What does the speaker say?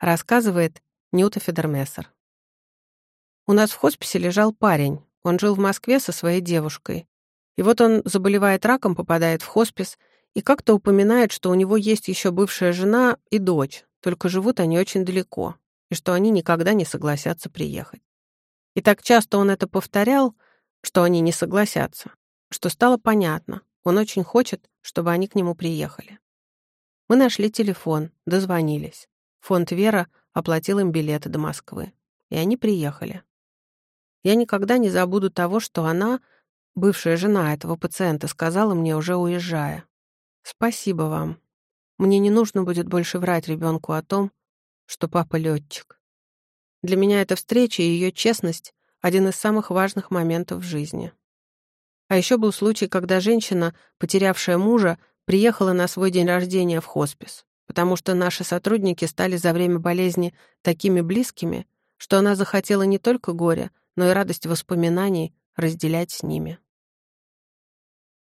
Рассказывает Нюта Федермессер. У нас в хосписе лежал парень. Он жил в Москве со своей девушкой. И вот он заболевает раком, попадает в хоспис и как-то упоминает, что у него есть еще бывшая жена и дочь, только живут они очень далеко, и что они никогда не согласятся приехать. И так часто он это повторял, что они не согласятся, что стало понятно, он очень хочет, чтобы они к нему приехали. Мы нашли телефон, дозвонились. Фонд «Вера» оплатил им билеты до Москвы. И они приехали. Я никогда не забуду того, что она, бывшая жена этого пациента, сказала мне, уже уезжая. «Спасибо вам. Мне не нужно будет больше врать ребенку о том, что папа летчик. Для меня эта встреча и ее честность — один из самых важных моментов в жизни. А еще был случай, когда женщина, потерявшая мужа, приехала на свой день рождения в хоспис, потому что наши сотрудники стали за время болезни такими близкими, что она захотела не только горе, но и радость воспоминаний разделять с ними.